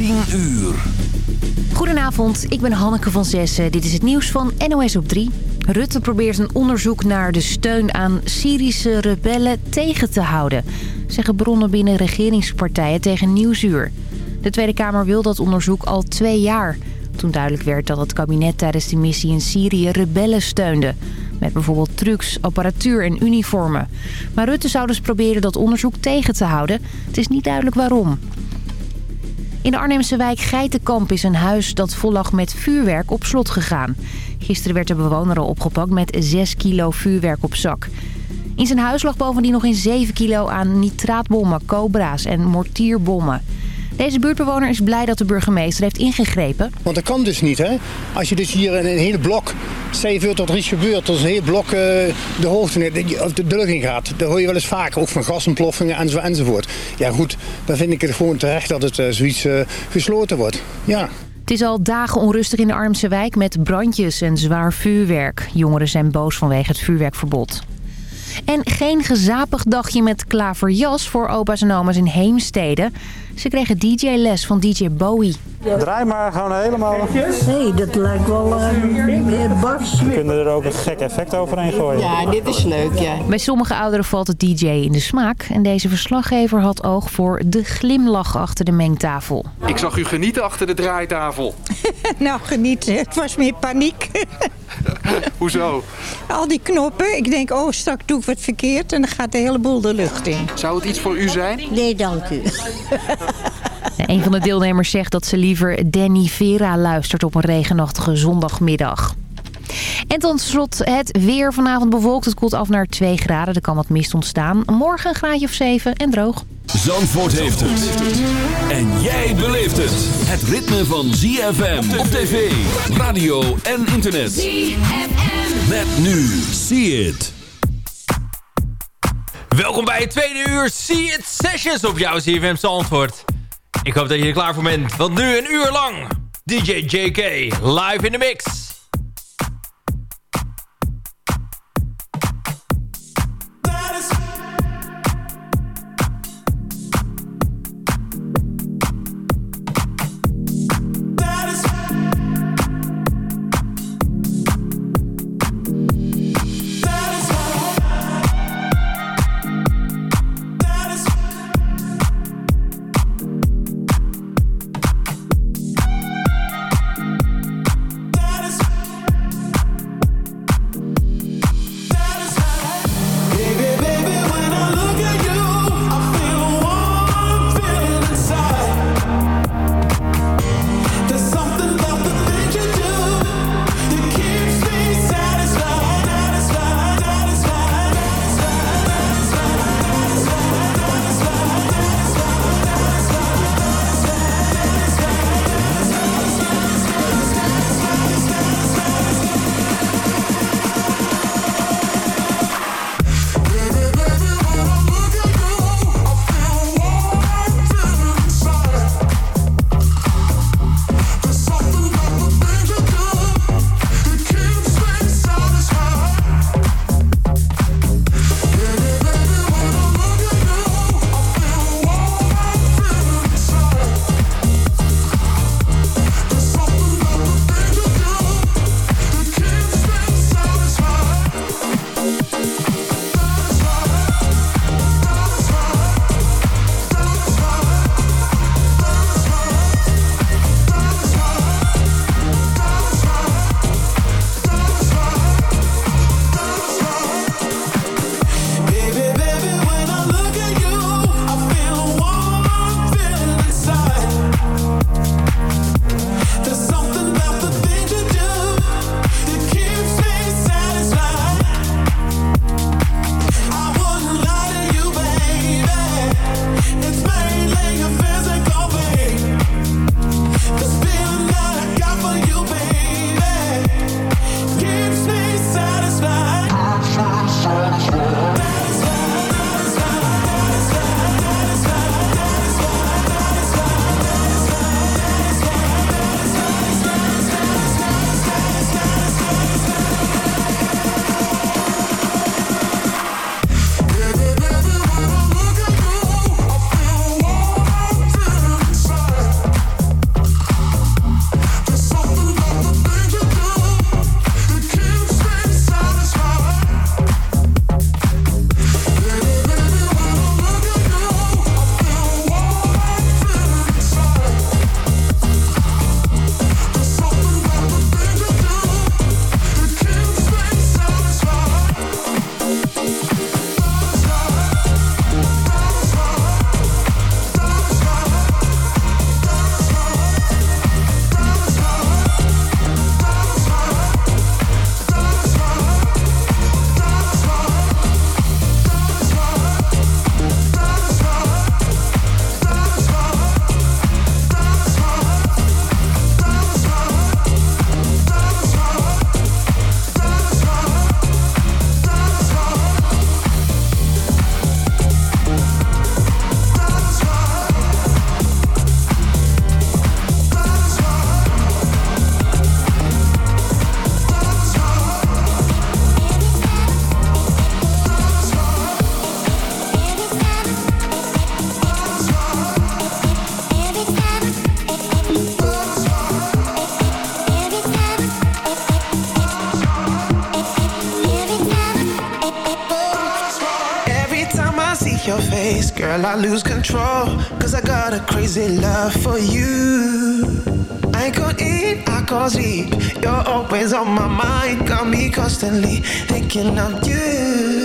10 uur. Goedenavond, ik ben Hanneke van Zessen. Dit is het nieuws van NOS op 3. Rutte probeert een onderzoek naar de steun aan Syrische rebellen tegen te houden... zeggen bronnen binnen regeringspartijen tegen Nieuwsuur. De Tweede Kamer wil dat onderzoek al twee jaar. Toen duidelijk werd dat het kabinet tijdens de missie in Syrië rebellen steunde... Met bijvoorbeeld trucks, apparatuur en uniformen. Maar Rutte zou dus proberen dat onderzoek tegen te houden. Het is niet duidelijk waarom. In de Arnhemse wijk Geitenkamp is een huis dat vol lag met vuurwerk op slot gegaan. Gisteren werd de bewoner al opgepakt met 6 kilo vuurwerk op zak. In zijn huis lag bovendien nog eens 7 kilo aan nitraatbommen, cobra's en mortierbommen. Deze buurtbewoner is blij dat de burgemeester heeft ingegrepen. Want dat kan dus niet, hè? Als je dus hier in een hele blok, stel voor dat er iets gebeurt, dat een hele blok uh, de hoogte, de, de, de lucht in gaat. Dat hoor je wel eens vaker, ook van gasontploffingen enzo, enzovoort. Ja goed, dan vind ik het gewoon terecht dat het uh, zoiets uh, gesloten wordt. Ja. Het is al dagen onrustig in de Armse wijk met brandjes en zwaar vuurwerk. Jongeren zijn boos vanwege het vuurwerkverbod. En geen gezapig dagje met klaverjas voor opa's en oma's in Heemstede. Ze kregen DJ-les van DJ Bowie. Draai maar gewoon helemaal. Nee, dat lijkt wel uh, bars. We kunnen er ook een gek effect overheen gooien. Ja, dit is leuk, ja. Bij sommige ouderen valt het DJ in de smaak. En deze verslaggever had oog voor de glimlach achter de mengtafel. Ik zag u genieten achter de draaitafel. nou, genieten. Het was meer paniek. Hoezo? Al die knoppen. Ik denk, oh, straks doe ik wat verkeerd en dan gaat de hele boel de lucht in. Zou het iets voor u zijn? Nee, dank u. Een van de deelnemers zegt dat ze liever Danny Vera luistert op een regenachtige zondagmiddag. En tot slot het weer vanavond bewolkt. Het koelt af naar 2 graden. Er kan wat mist ontstaan. Morgen een graadje of 7 en droog. Zandvoort heeft het. En jij beleeft het. Het ritme van ZFM op tv, radio en internet. ZFM. Met nu. See it. Welkom bij het tweede uur See It Sessions op jouw ZFM Zandvoort. Ik hoop dat je er klaar voor bent, want nu een uur lang DJ JK live in de mix. Cause I got a crazy love for you. I could eat, I could sleep. You're always on my mind, got me constantly thinking of you.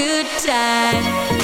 good time.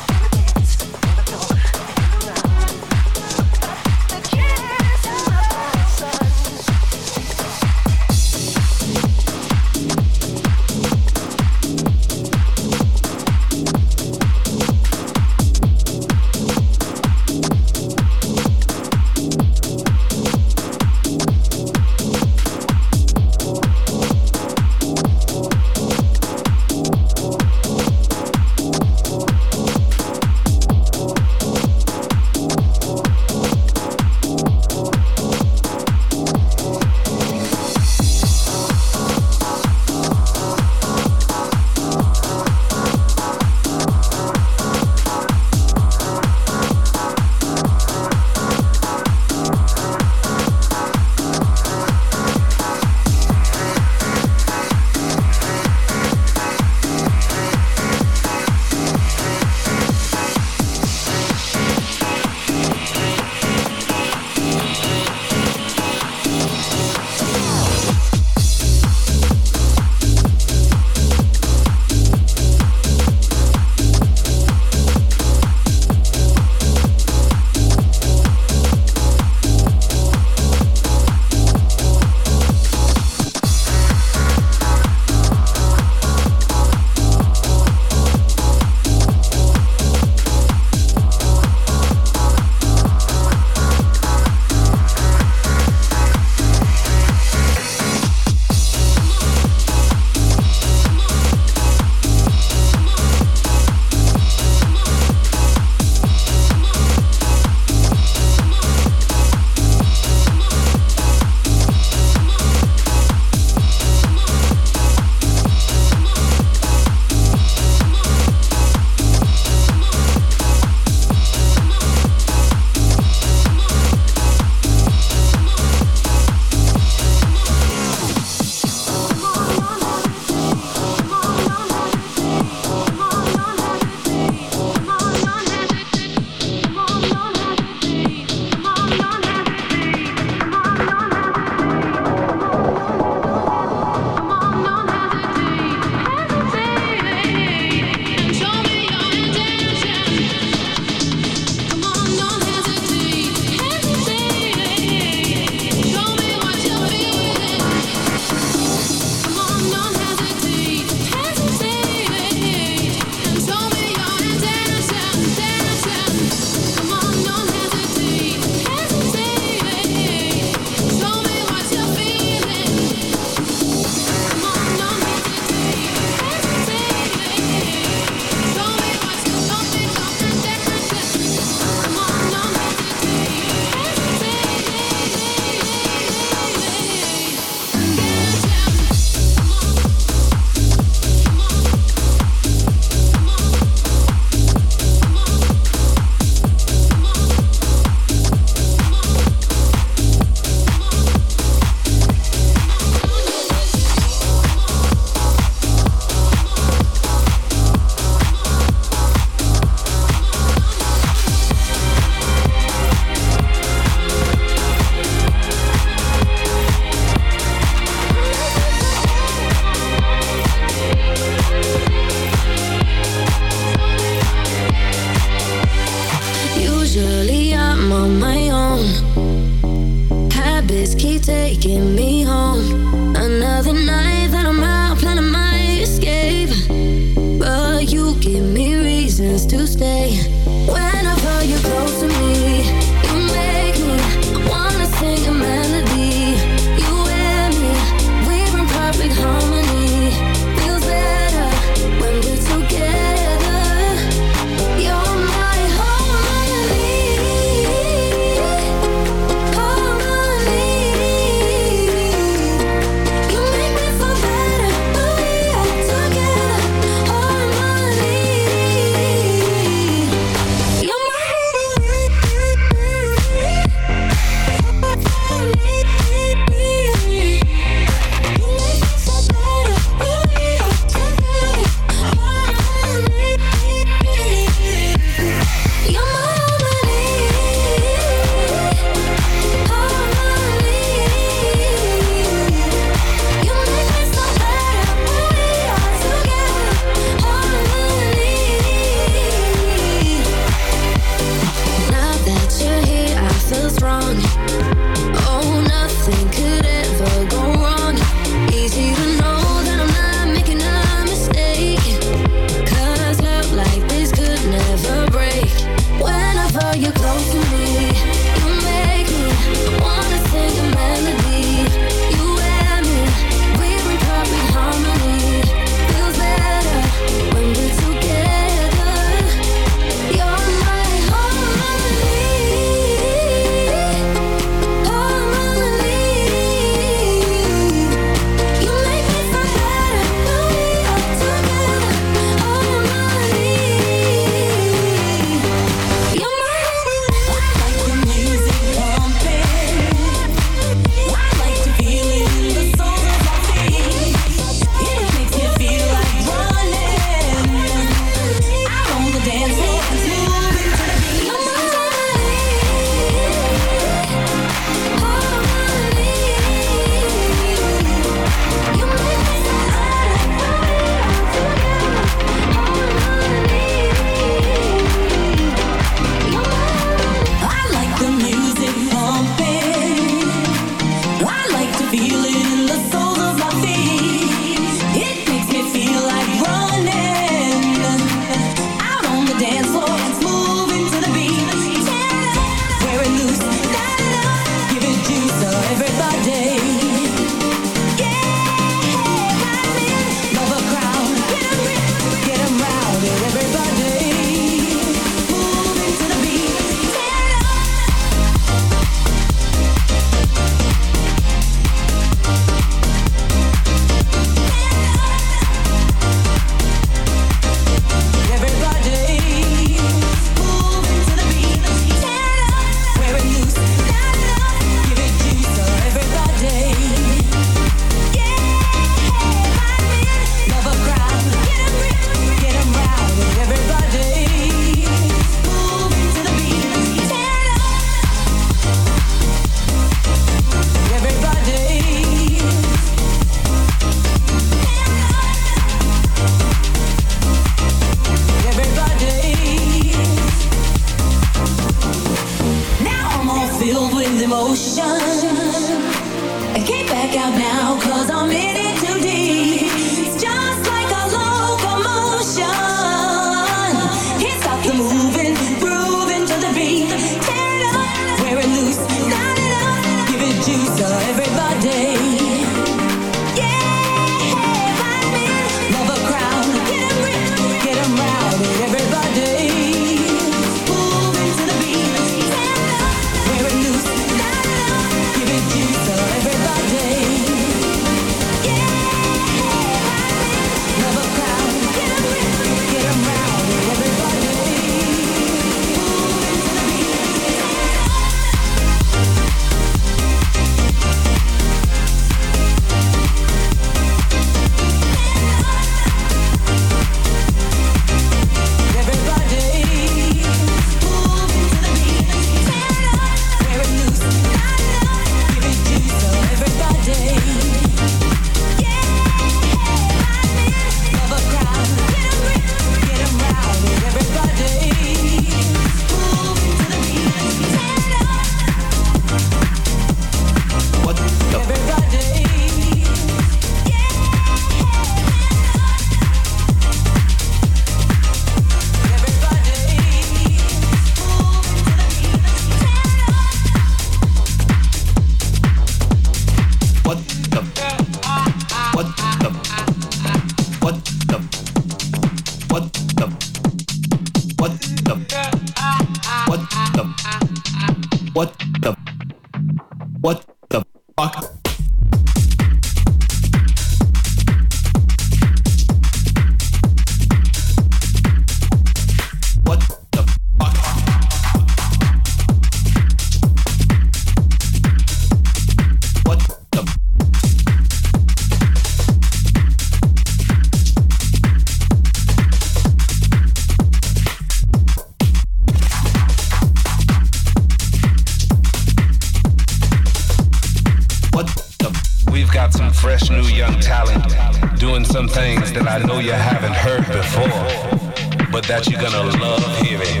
I know you haven't heard before, but that you're gonna love hearing.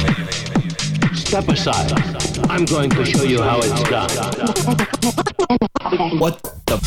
Step aside. I'm going to show you how it's done. What the?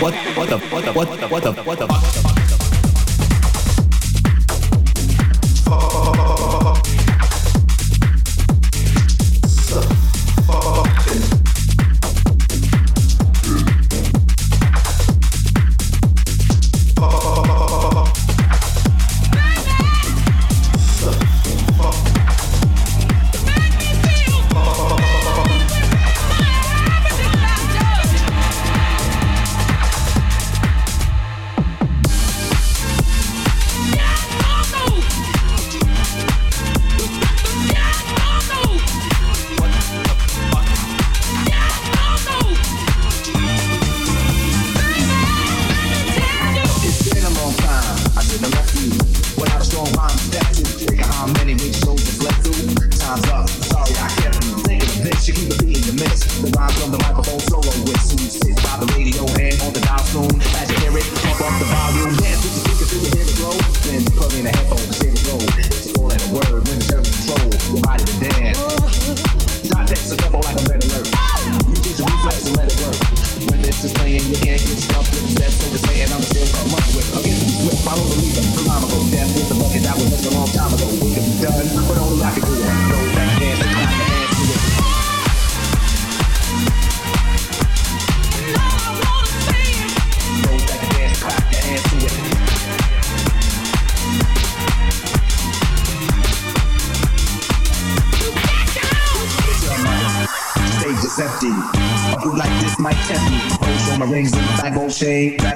what what the what the what the what the what the fuck and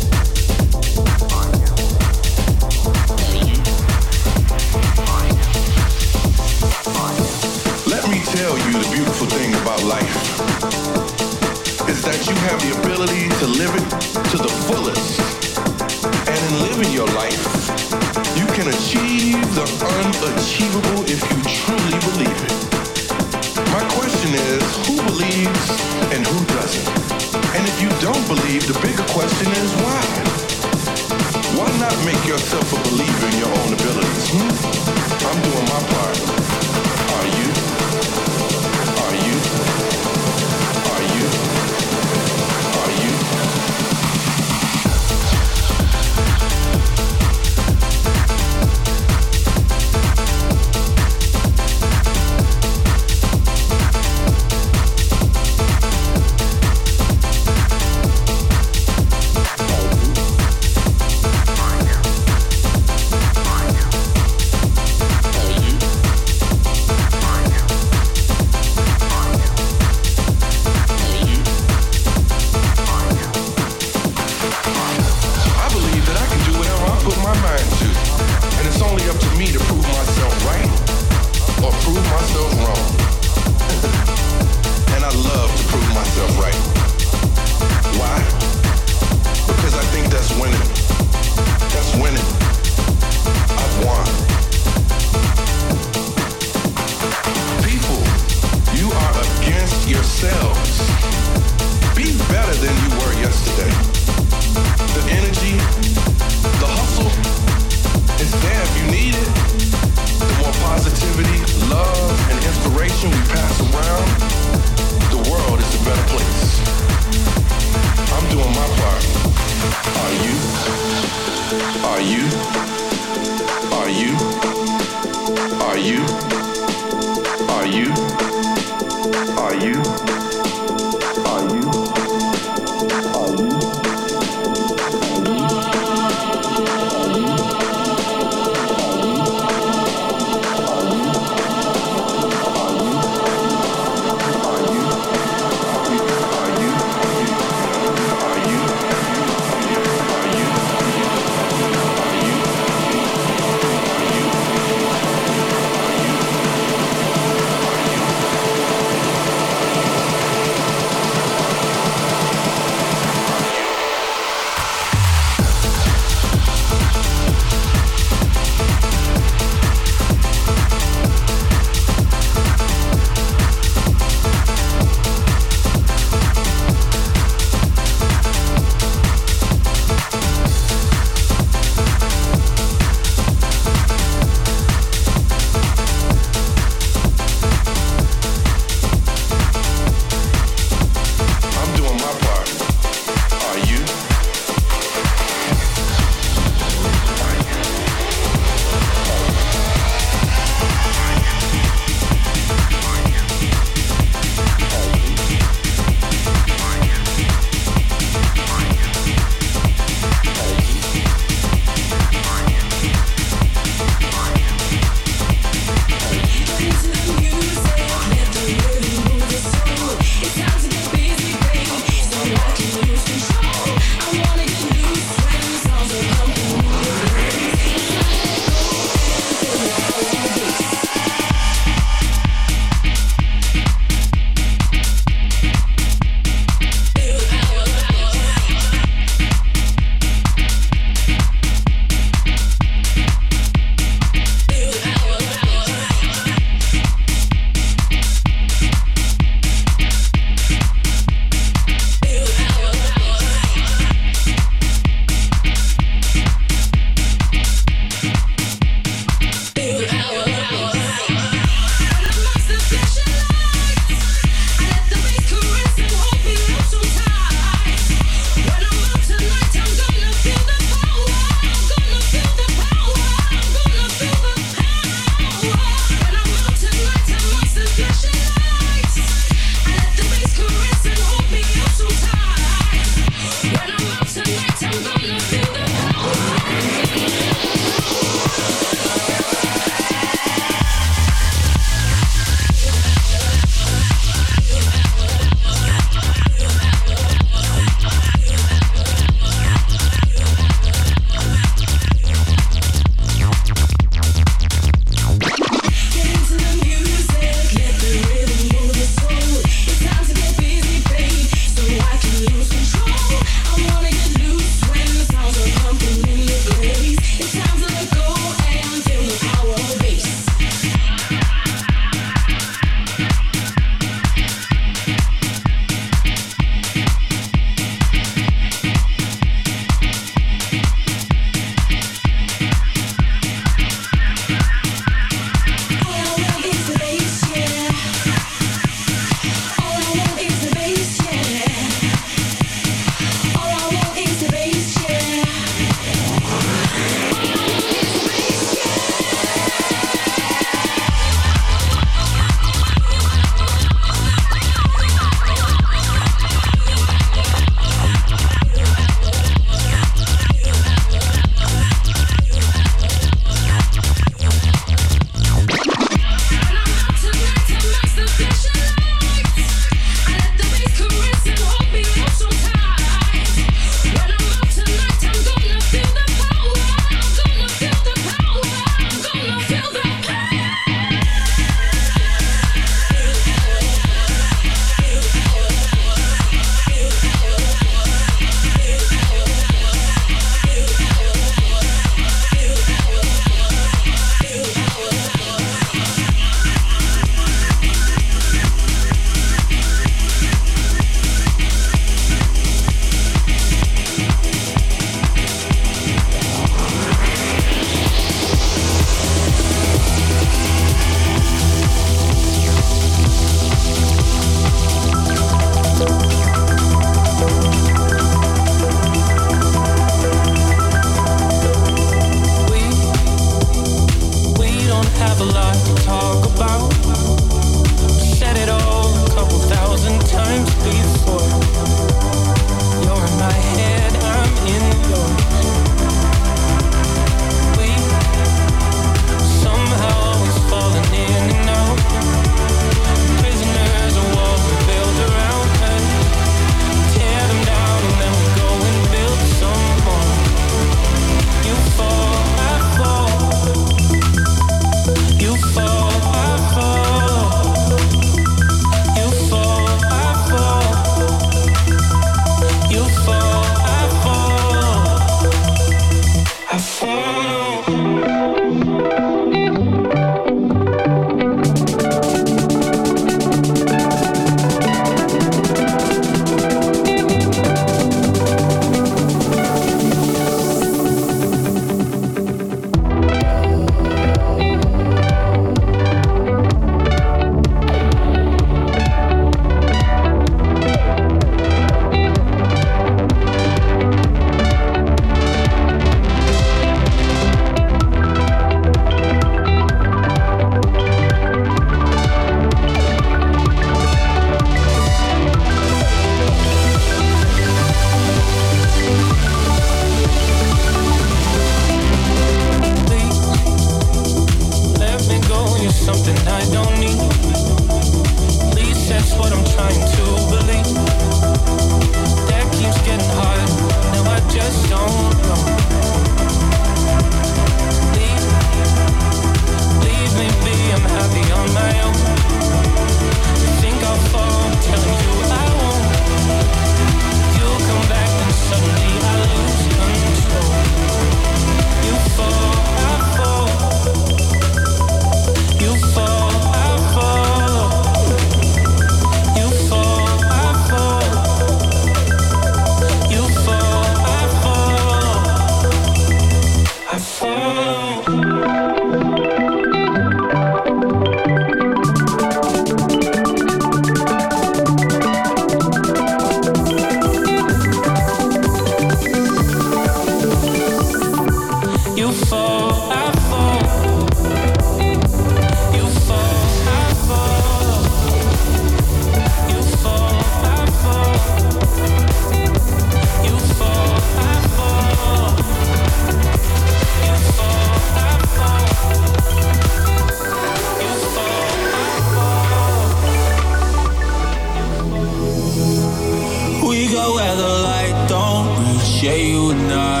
the light don't reach. In a.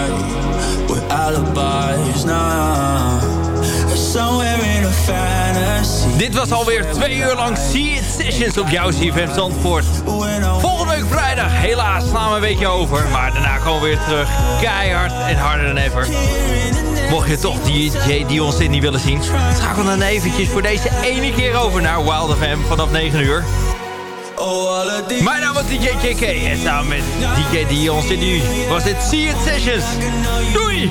Dit was alweer twee uur lang See It Sessions op jouw van Zandvoort. Volgende week vrijdag, helaas, slaan we een beetje over. Maar daarna komen we weer terug. Keihard en harder dan ever. Mocht je toch DJ Dion niet willen zien... schakel dan eventjes voor deze ene keer over naar Wild FM vanaf 9 uur. Mijn naam is DJ JK en samen met DJ Dion Sydney was dit See Sessions. Doei!